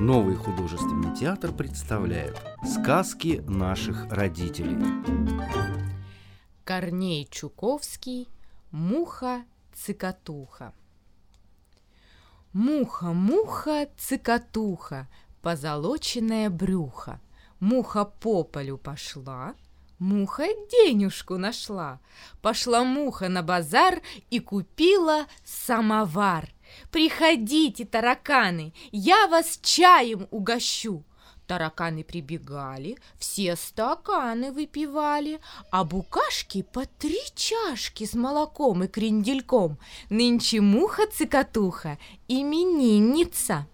Новый художественный театр представляет Сказки наших родителей Корней Чуковский Муха-цикатуха Муха-муха, цикатуха, позолоченное брюхо. Муха по полю пошла, Муха денежку нашла. Пошла муха на базар и купила самовар. Приходите, тараканы, я вас чаем угощу. Тараканы прибегали, все стаканы выпивали, а букашки по три чашки с молоком и крендельком. Нынче муха-цикатуха, именинница.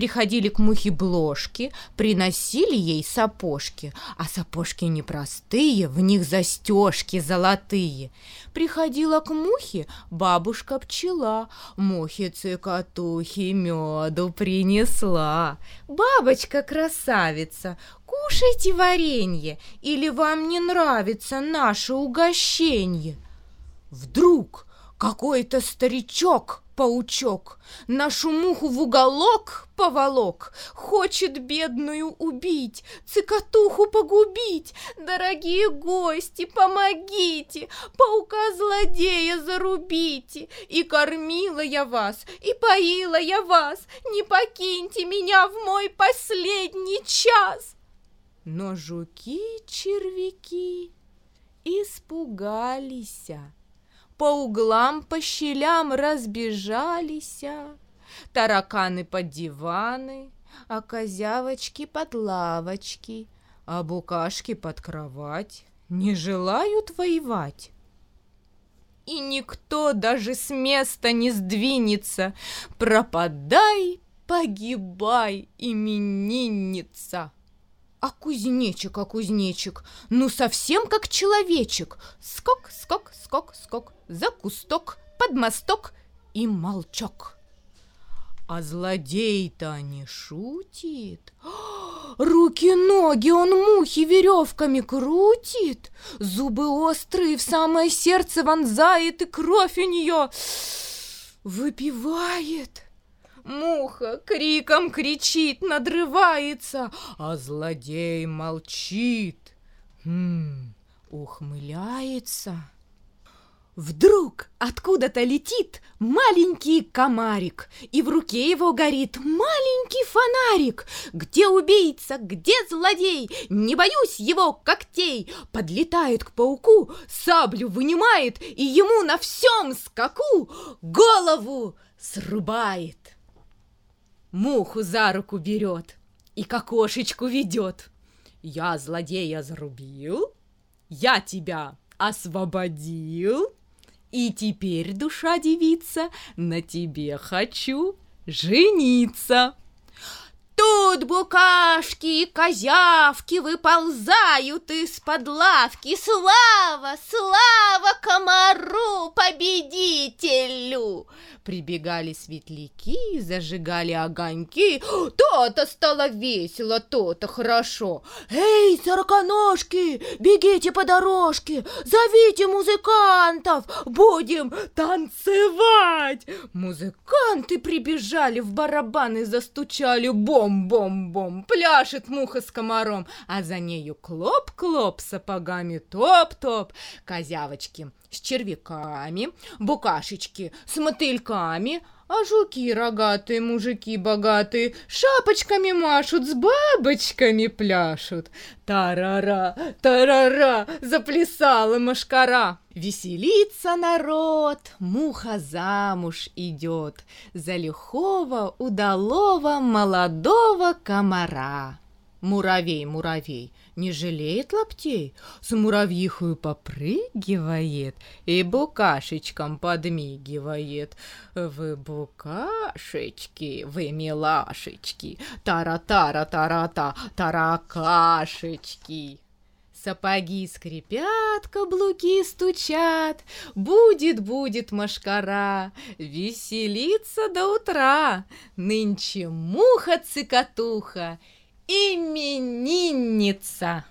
Приходили к мухе бложки, приносили ей сапожки, а сапожки непростые, в них застежки золотые. Приходила к мухе бабушка-пчела, мухе-цикатухе меду принесла. Бабочка-красавица, кушайте варенье, или вам не нравится наше угощенье? Вдруг какой-то старичок паучок. Нашу муху в уголок поволок. Хочет бедную убить, цикатуху погубить. Дорогие гости, помогите, Паука-злодея зарубите. И кормила я вас, и поила я вас. Не покиньте меня в мой последний час. Но жуки-червяки испугались по углам, по щелям разбежались, Тараканы под диваны, а козявочки под лавочки, а букашки под кровать не желают воевать. И никто даже с места не сдвинется, пропадай, погибай, именинница. А кузнечик, а кузнечик, ну совсем как человечек. Скок, скок, скок, за кусток, под мосток и молчок. А злодей-то не шутит. Руки-ноги он мухи веревками крутит, Зубы острые в самое сердце вонзает, И кровь у нее выпивает. Муха криком кричит, надрывается, а злодей молчит. Хм, ухмыляется. Вдруг откуда-то летит маленький комарик, и в руке его горит маленький фонарик. Где убийца, где злодей? Не боюсь его когтей. Подлетает к пауку, саблю вынимает, и ему на всем скаку голову срубает муху за руку берет и к окошечку ведет. Я злодея зарубил, я тебя освободил, и теперь, душа девица, на тебе хочу жениться. Тут букашки и козявки выползают из-под лавки. Слава, слава комару, победителю! Прибегали светляки, зажигали огоньки. То-то стало весело, то-то хорошо. Эй, сороконожки, бегите по дорожке, зовите музыкантов, будем танцевать. Музыканты прибежали, в барабаны застучали, бом-бом-бом, пляшет муха с комаром, а за нею клоп-клоп сапогами топ-топ, козявочки с червяками, букашечки с мотыльками, а жуки рогатые, мужики богатые, шапочками машут, с бабочками пляшут. Тарара, тарара, заплясала машкара. Веселится народ, муха замуж идет за лихого, удалого, молодого комара. Муравей, муравей, не жалеет лаптей, с муравьихою попрыгивает и букашечкам подмигивает. Вы букашечки, вы милашечки, тара-тара-тара-та, таракашечки. Сапоги скрипят, каблуки стучат, Будет, будет машкара, Веселиться до утра. Нынче муха-цикатуха, именинница.